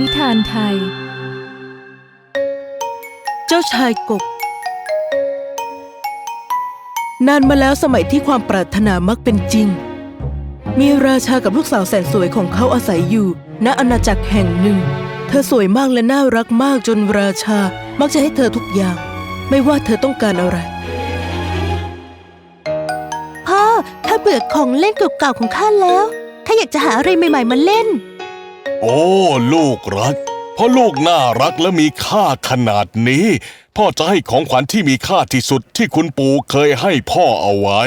นิทานไทย เจ้าชายกบ นานมาแล้วสมัยที่ความปรารถนามักเป็นจริง มีราชากับลูกสาวแสนสวยของเขาอาศัยอยู่ ณอาณาจักรแห่งหนึ่ง เธอสวยมากและน่ารักมากจนราชา มักจะให้เธอทุกอย่าง ไม่ว่าเธอต้องการอะไร พ่อข้าเบื่อของเล่นเก่าๆของข้าแล้วข้าอยากจะหาอะไรใหม่ ๆ มาเล่น โอ้ ลูกรัก เพราะลูกน่ารักและมีค่าขนาดนี้ พ่อจะให้ของขวัญที่มีค่าที่สุดที่คุณปู่เคยให้พ่อเอาไว้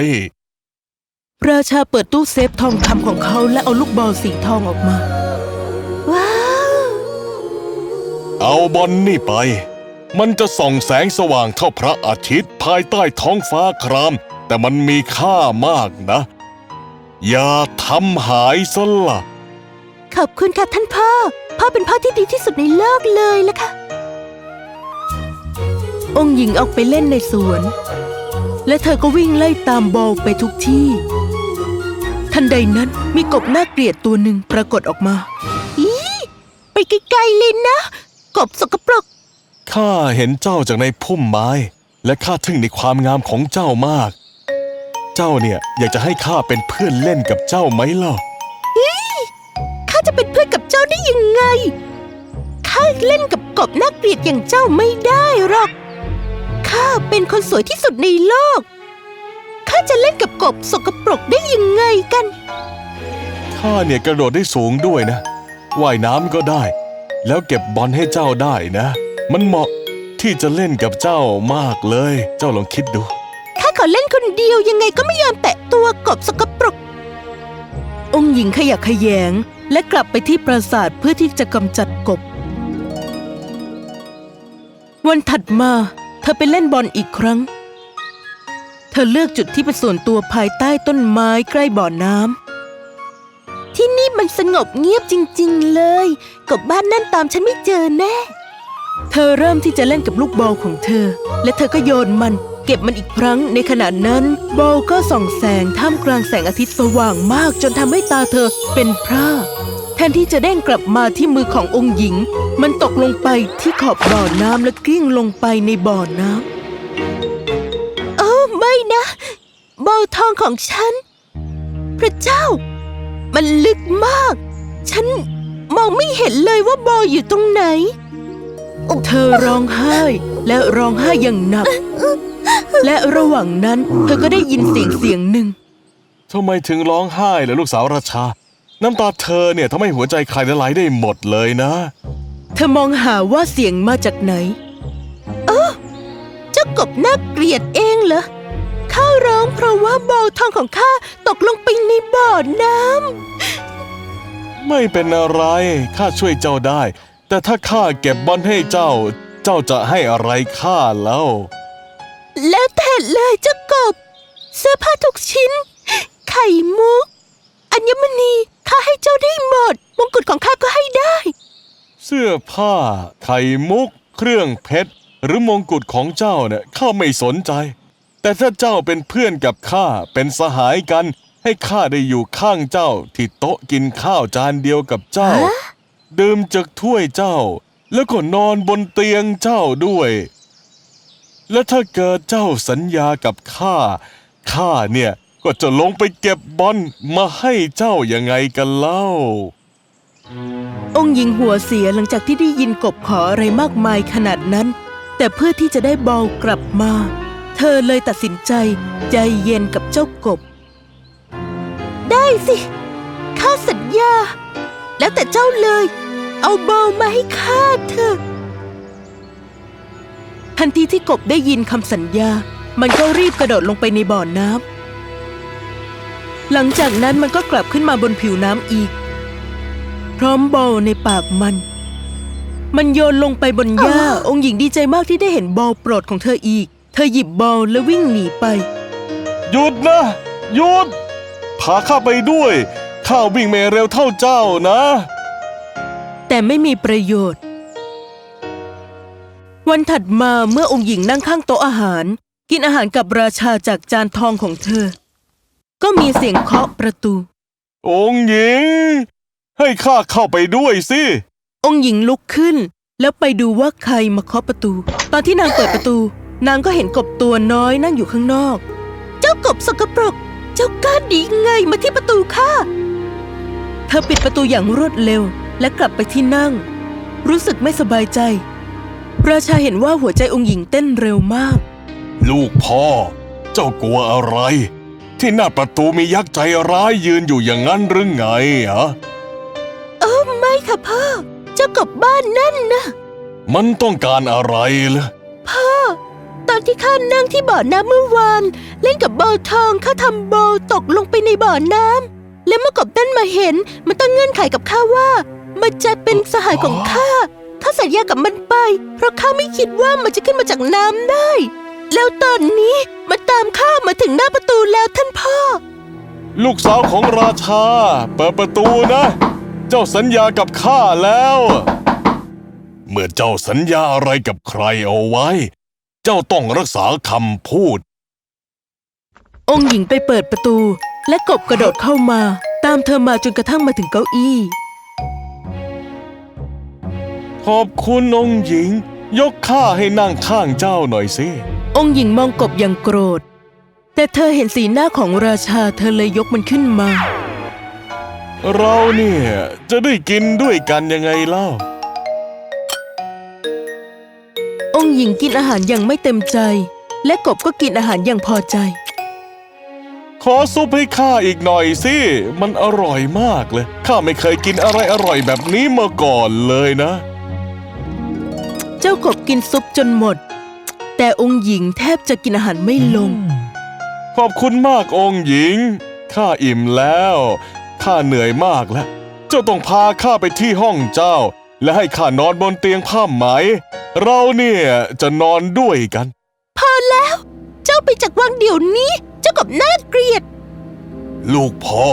ราชาเปิดตู้เซฟทองคำของเขาและเอาลูกบอลสีทองออกมา ว้าว เอาบอลนี่ไป มันจะส่องแสงสว่างเท่าพระอาทิตย์ภายใต้ท้องฟ้าคราม แต่มันมีค่ามากนะ อย่าทำหายซะละ ขอบคุณค่ะท่านพ่อ พ่อเป็นพ่อที่ดีที่สุดในโลกเลยละค่ะ องค์หญิงออกไปเล่นในสวน และเธอก็วิ่งไล่ตามบอลไปทุกที่ ทันใดนั้นมีกบน่าเกลียดตัวหนึ่งปรากฏออกมา อีไปไกลๆเลยนะ กบสกปรก ข้าเห็นเจ้าจากในพุ่มไม้ และข้าทึ่งในความงามของเจ้ามาก เจ้าเนี่ยอยากจะให้ข้าเป็นเพื่อนเล่นกับเจ้าไหมล่ะ เป็นเพื่อนกับเจ้าได้ยังไง ข้าเล่นกับกบน่าเกลียดอย่างเจ้าไม่ได้หรอก ข้าเป็นคนสวยที่สุดในโลก ข้าจะเล่นกับกบสกปรกได้ยังไงกัน ข้าเนี่ยกระโดดได้สูงด้วยนะ ว่ายน้ำก็ได้ แล้วเก็บบอลให้เจ้าได้นะ มันเหมาะที่จะเล่นกับเจ้ามากเลย เจ้าลองคิดดู ข้าขอเล่นคนเดียวยังไงก็ไม่ยอมแตะตัวกบสกปรก องค์หญิงขยักขยแยง และกลับไปที่ปราสาทเพื่อที่จะกำจัดกบ วันถัดมา เธอไปเล่นบอลอีกครั้ง เธอเลือกจุดที่เป็นส่วนตัวภายใต้ต้นไม้ใกล้บ่อน้ำที่นี่มันสงบเงียบจริง ๆ เลย กบบ้านนั่นตามฉันไม่เจอแน่ เธอเริ่มที่จะเล่นกับลูกบอลของเธอ และเธอก็โยนมัน เก็บมันอีกครั้งในขณะนั้นบอลก็ส่องแสงท่ามกลางแสงอาทิตย์สว่างมากจนทำให้ตาเธอเป็นพร่าแทนที่จะเด้งกลับมาที่มือขององค์หญิง มันตกลงไปที่ขอบบ่อน้ำและกลิ้งลงไปในบ่อน้ำเออไม่นะบอลทองของฉัน พระเจ้า มันลึกมาก ฉันมองไม่เห็นเลยว่าบอลอยู่ตรงไหน เธอร้องไห้และร้องไห้อย่างหนัก และระหว่างนั้นเธอก็ได้ยินเสียงเสียงหนึ่ง ทำไมถึงร้องไห้ล่ะลูกสาวราชา น้ำตาเธอเนี่ยทำให้หัวใจใครละลายได้หมดเลยนะ เธอมองหาว่าเสียงมาจากไหน เออเจ้ากบน่าเกลียดเองเหรอ ข้าร้องเพราะว่าบอลทองของข้าตกลงไปในบ่อน้ำ ไม่เป็นอะไร ข้าช่วยเจ้าได้ แต่ถ้าข้าเก็บบอลให้เจ้า เจ้าจะให้อะไรข้าแล้ว แล้วแต่เลยเจ้ากบ เสื้อผ้าทุกชิ้น ไข่มุก อัญมณีข้าให้เจ้าได้หมด มงกุฎของข้าก็ให้ได้ เสื้อผ้า ไข่มุก เครื่องเพชร หรือมงกุฎของเจ้าเนี่ยข้าไม่สนใจ แต่ถ้าเจ้าเป็นเพื่อนกับข้าเป็นสหายกัน ให้ข้าได้อยู่ข้างเจ้าที่โต๊ะกินข้าวจานเดียวกับเจ้าฮะดื่มจากถ้วยเจ้า แล้วก็นอนบนเตียงเจ้าด้วย และถ้าเกิดเจ้าสัญญากับข้าข้าเนี่ยก็จะลงไปเก็บบอลมาให้เจ้ายังไงกันเล่า องค์หญิงหัวเสียหลังจากที่ได้ยินกบขออะไรมากมายขนาดนั้น แต่เพื่อที่จะได้บอลกลับมา เธอเลยตัดสินใจใจเย็นกับเจ้ากบ ได้สิ ข้าสัญญา แล้วแต่เจ้าเลย เอาบอลมาให้ข้าเถอะ ทันทีที่กบได้ยินคำสัญญา มันก็รีบกระโดดลงไปในบ่อน้ำหลังจากนั้นมันก็กลับขึ้นมาบนผิวน้ำอีก พร้อมบอลในปากมัน มันโยนลงไปบนหญ้า องค์หญิงดีใจมากที่ได้เห็นบอลโปรดของเธออีก เธอหยิบบอลและวิ่งหนีไป หยุดนะหยุดพาข้าไปด้วย ข้าวิ่งไม่เร็วเท่าเจ้านะ แต่ไม่มีประโยชน์ วันถัดมาเมื่อองค์หญิงนั่งข้างโต๊ะอาหาร กินอาหารกับราชาจากจานทองของเธอ ก็มีเสียงเคาะประตู องค์หญิง ให้ข้าเข้าไปด้วยสิ องค์หญิงลุกขึ้น แล้วไปดูว่าใครมาเคาะประตู ตอนที่นางเปิดประตู นางก็เห็นกบตัวน้อยนั่งอยู่ข้างนอก เจ้ากบสกปรก เจ้ากล้าดีไงมาที่ประตูข้าเธอปิดประตูอย่างรวดเร็วและกลับไปที่นั่ง รู้สึกไม่สบายใจ ราชาเห็นว่าหัวใจองค์หญิงเต้นเร็วมาก ลูกพ่อ เจ้ากลัวอะไร ที่หน้าประตูมียักษ์ใจร้ายยืนอยู่อย่างนั้นหรือไงฮะเออไม่ค่ะพ่อ เจ้ากบบ้านนั่นนะมันต้องการอะไรล่ะพ่อ ตอนที่ข้านั่งที่บ่อน้ำเมื่อวาน เล่นกับโบว์ทองข้าทำโบว์ตกลงไปในบ่อน้ำแล้วเมื่อกบนั่นมาเห็น มันตั้งเงื่อนไขกับข้าว่า มันจะเป็นสหายของข้า ข้าสัญญากับมันไป เพราะข้าไม่คิดว่ามันจะขึ้นมาจากน้ำได้ แล้วตอนนี้มันตามข้ามาถึงหน้าประตูแล้วท่านพ่อ ลูกสาวของราชา เปิดประตูนะ เจ้าสัญญากับข้าแล้ว เมื่อเจ้าสัญญาอะไรกับใครเอาไว้ เจ้าต้องรักษาคำพูด องค์หญิงไปเปิดประตู และกบกระโดดเข้ามา ตามเธอมาจนกระทั่งมาถึงเก้าอี้ ขอบคุณองค์หญิง ยกข้าให้นั่งข้างเจ้าหน่อยสิ องค์หญิงมองกบอย่างโกรธ แต่เธอเห็นสีหน้าของราชาเธอเลยยกมันขึ้นมา เราเนี่ยจะได้กินด้วยกันยังไงเล่า องค์หญิงกินอาหารอย่างไม่เต็มใจ และกบก็กินอาหารอย่างพอใจ ขอซุปให้ข้าอีกหน่อยสิ มันอร่อยมากเลย ข้าไม่เคยกินอะไรอร่อยแบบนี้มาก่อนเลยนะ เจ้ากบกินซุปจนหมด แต่องค์หญิงแทบจะกินอาหารไม่ลง ขอบคุณมากองค์หญิง ข้าอิ่มแล้ว ข้าเหนื่อยมากแล้ว เจ้าต้องพาข้าไปที่ห้องเจ้า และให้ข้านอนบนเตียงผ้าไหม เราเนี่ยจะนอนด้วยกัน พอแล้ว เจ้าไปจากวังเดี๋ยวนี้ เจ้ากบน่าเกลียด ลูกพ่อ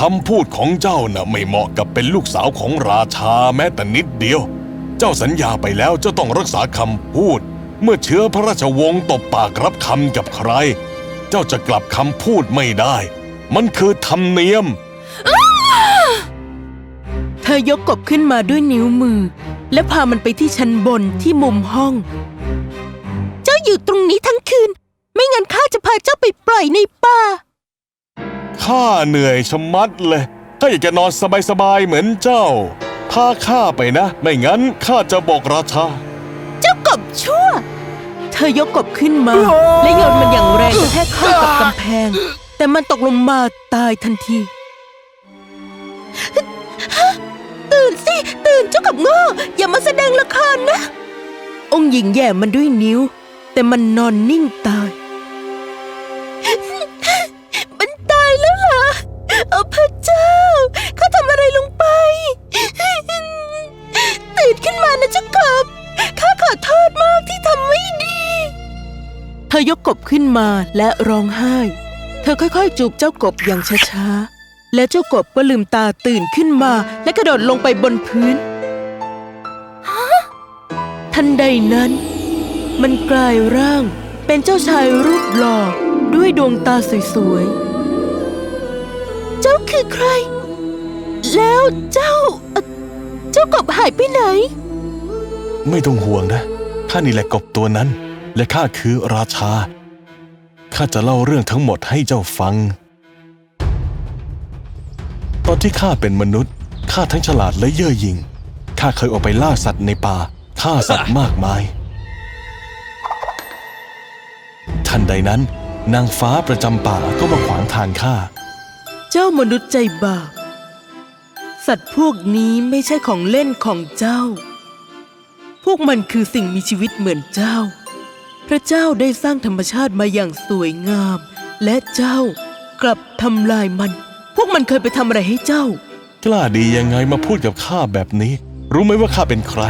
คำพูดของเจ้าน่ะไม่เหมาะกับเป็นลูกสาวของราชาแม้แต่นิดเดียวเจ้าสัญญาไปแล้วเจ้าต้องรักษาคำพูด เมื่อเชื้อพระราชวงศ์ตบปากรับคำกับใคร เจ้าจะกลับคำพูดไม่ได้ มันคือธรรมเนียม เธอยกกบขึ้นมาด้วยนิ้วมือ และพามันไปที่ชั้นบนที่มุมห้อง เจ้าอยู่ตรงนี้ทั้งคืน ไม่งั้นข้าจะพาเจ้าไปปล่อยในป่า ข้าเหนื่อยชะมัดเลยข้าอยากจะนอนสบายๆเหมือนเจ้า พาข้าไปนะ ไม่งั้นข้าจะบอกราชา เจ้ากบชั่ว เธอยกกบขึ้นมา และโยนมันอย่างแรงกระแทกเข้ากับกำแพง แต่มันตกลงมาตายทันที ตื่นสิ ตื่นเจ้ากับโง่อย่ามาแสดงละครนะ องค์หญิงแย่มันด้วยนิ้ว แต่มันนอนนิ่งตาย เธอยกกบขึ้นมาและร้องไห้ เธอค่อยๆ จูบเจ้ากบอย่างช้าๆ และเจ้ากบก็ลืมตาตื่นขึ้นมา และกระโดดลงไปบนพื้น ทันใดนั้น มันกลายร่างเป็นเจ้าชายรูปหล่อด้วยดวงตาสวยๆ เจ้าคือใคร แล้วเจ้าเอ่อเจ้ากบหายไปไหน ไม่ต้องห่วงนะ ข้านี่แหละกบตัวนั้น และข้าคือราชา ข้าจะเล่าเรื่องทั้งหมดให้เจ้าฟัง ตอนที่ข้าเป็นมนุษย์ ข้าทั้งฉลาดและเย่อหยิ่ง ข้าเคยออกไปล่าสัตว์ในป่า ฆ่าสัตว์มากมาย ทันใดนั้น นางฟ้าประจำป่าก็มาขวางทางข้า เจ้ามนุษย์ใจบาป สัตว์พวกนี้ไม่ใช่ของเล่นของเจ้า พวกมันคือสิ่งมีชีวิตเหมือนเจ้า พระเจ้าได้สร้างธรรมชาติมาอย่างสวยงาม และเจ้ากลับทำลายมัน พวกมันเคยไปทำอะไรให้เจ้า กล้าดียังไงมาพูดกับข้าแบบนี้ รู้ไหมว่าข้าเป็นใคร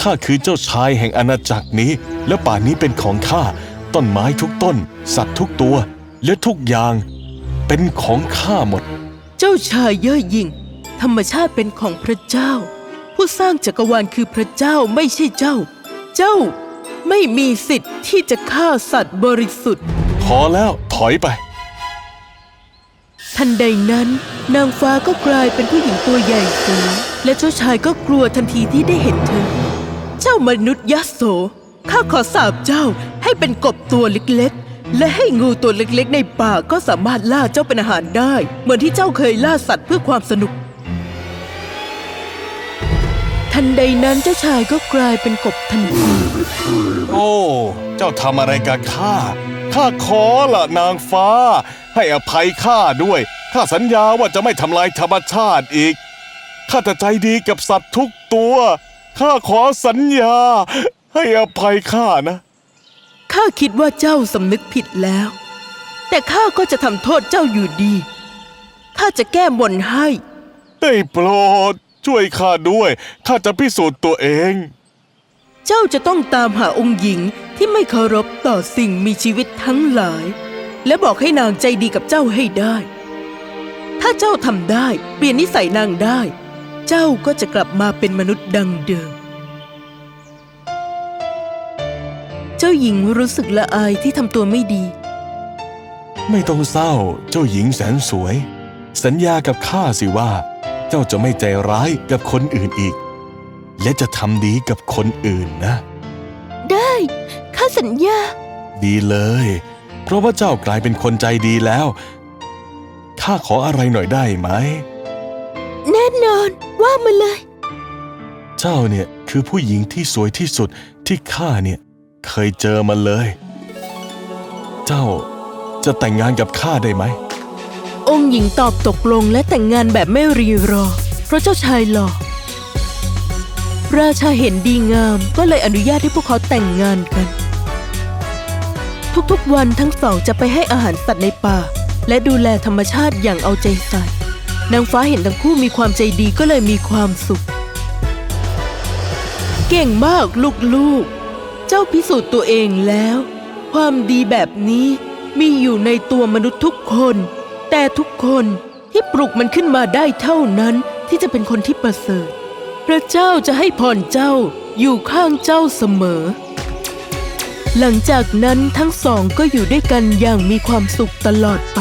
ข้าคือเจ้าชายแห่งอาณาจักรนี้ และป่านี้เป็นของข้า ต้นไม้ทุกต้น สัตว์ทุกตัว และทุกอย่าง เป็นของข้าหมด เจ้าชายเย่อหยิ่ง ธรรมชาติเป็นของพระเจ้า ผู้สร้างจักรวาลคือพระเจ้าไม่ใช่เจ้า เจ้า ไม่มีสิทธิ์ที่จะฆ่าสัตว์บริสุทธิ์ พอแล้วถอยไป ทันใดนั้น นางฟ้าก็กลายเป็นผู้หญิงตัวใหญ่สูงและเจ้าชายก็กลัวทันทีที่ได้เห็นเธอ เจ้ามนุษย์ยโสข้าขอสาบเจ้าให้เป็นกบตัวเล็กๆ และให้งูตัวเล็กๆ ในป่าก็สามารถล่าเจ้าเป็นอาหารได้ เหมือนที่เจ้าเคยล่าสัตว์เพื่อความสนุก ทันใดนั้นเจ้าชายก็กลายเป็นกบทันทีโอ้ เจ้าทำอะไรกับข้า ข้าขอละนางฟ้า ให้อภัยข้าด้วย ข้าสัญญาว่าจะไม่ทำลายธรรมชาติอีก ข้าจะใจดีกับสัตว์ทุกตัว ข้าขอสัญญา ให้อภัยข้านะ ข้าคิดว่าเจ้าสำนึกผิดแล้ว แต่ข้าก็จะทำโทษเจ้าอยู่ดี ข้าจะแก้บนให้ ได้โปรด ช่วยข้าด้วย ข้าจะพิสูจน์ตัวเอง เจ้าจะต้องตามหาองค์หญิงที่ไม่เคารพต่อสิ่งมีชีวิตทั้งหลาย และบอกให้นางใจดีกับเจ้าให้ได้ ถ้าเจ้าทำได้ เปลี่ยนนิสัยนางได้ เจ้าก็จะกลับมาเป็นมนุษย์ดังเดิม เจ้าหญิงรู้สึกละอายที่ทำตัวไม่ดี ไม่ต้องเศร้า เจ้าหญิงแสนสวย สัญญากับข้าสิว่า เจ้าจะไม่ใจร้ายกับคนอื่นอีก และจะทำดีกับคนอื่นนะ ได้ข้าสัญญา ดีเลย เพราะว่าเจ้ากลายเป็นคนใจดีแล้วข้าขออะไรหน่อยได้ไหม แน่นอนว่ามาเลย เจ้าเนี่ยคือผู้หญิงที่สวยที่สุดที่ข้าเนี่ยเคยเจอมาเลย เจ้าจะแต่งงานกับข้าได้ไหม องค์หญิงตอบตกลงและแต่งงานแบบไม่รีรอ เพราะเจ้าชายหล่อราชาเห็นดีงามก็เลยอนุญาตให้พวกเขาแต่งงานกัน ทุกๆวันทั้งสองจะไปให้อาหารสัตว์ในป่า และดูแลธรรมชาติอย่างเอาใจใส่นางฟ้าเห็นทั้งคู่มีความใจดีก็เลยมีความสุข เก่งมากลูกๆ เจ้าพิสูจน์ตัวเองแล้ว ความดีแบบนี้มีอยู่ในตัวมนุษย์ทุกคน แต่ทุกคนที่ปลุกมันขึ้นมาได้เท่านั้นที่จะเป็นคนที่ประเสริฐ พระเจ้าจะให้พรเจ้าอยู่ข้างเจ้าเสมอ หลังจากนั้นทั้งสองก็อยู่ด้วยกันอย่างมีความสุขตลอดไป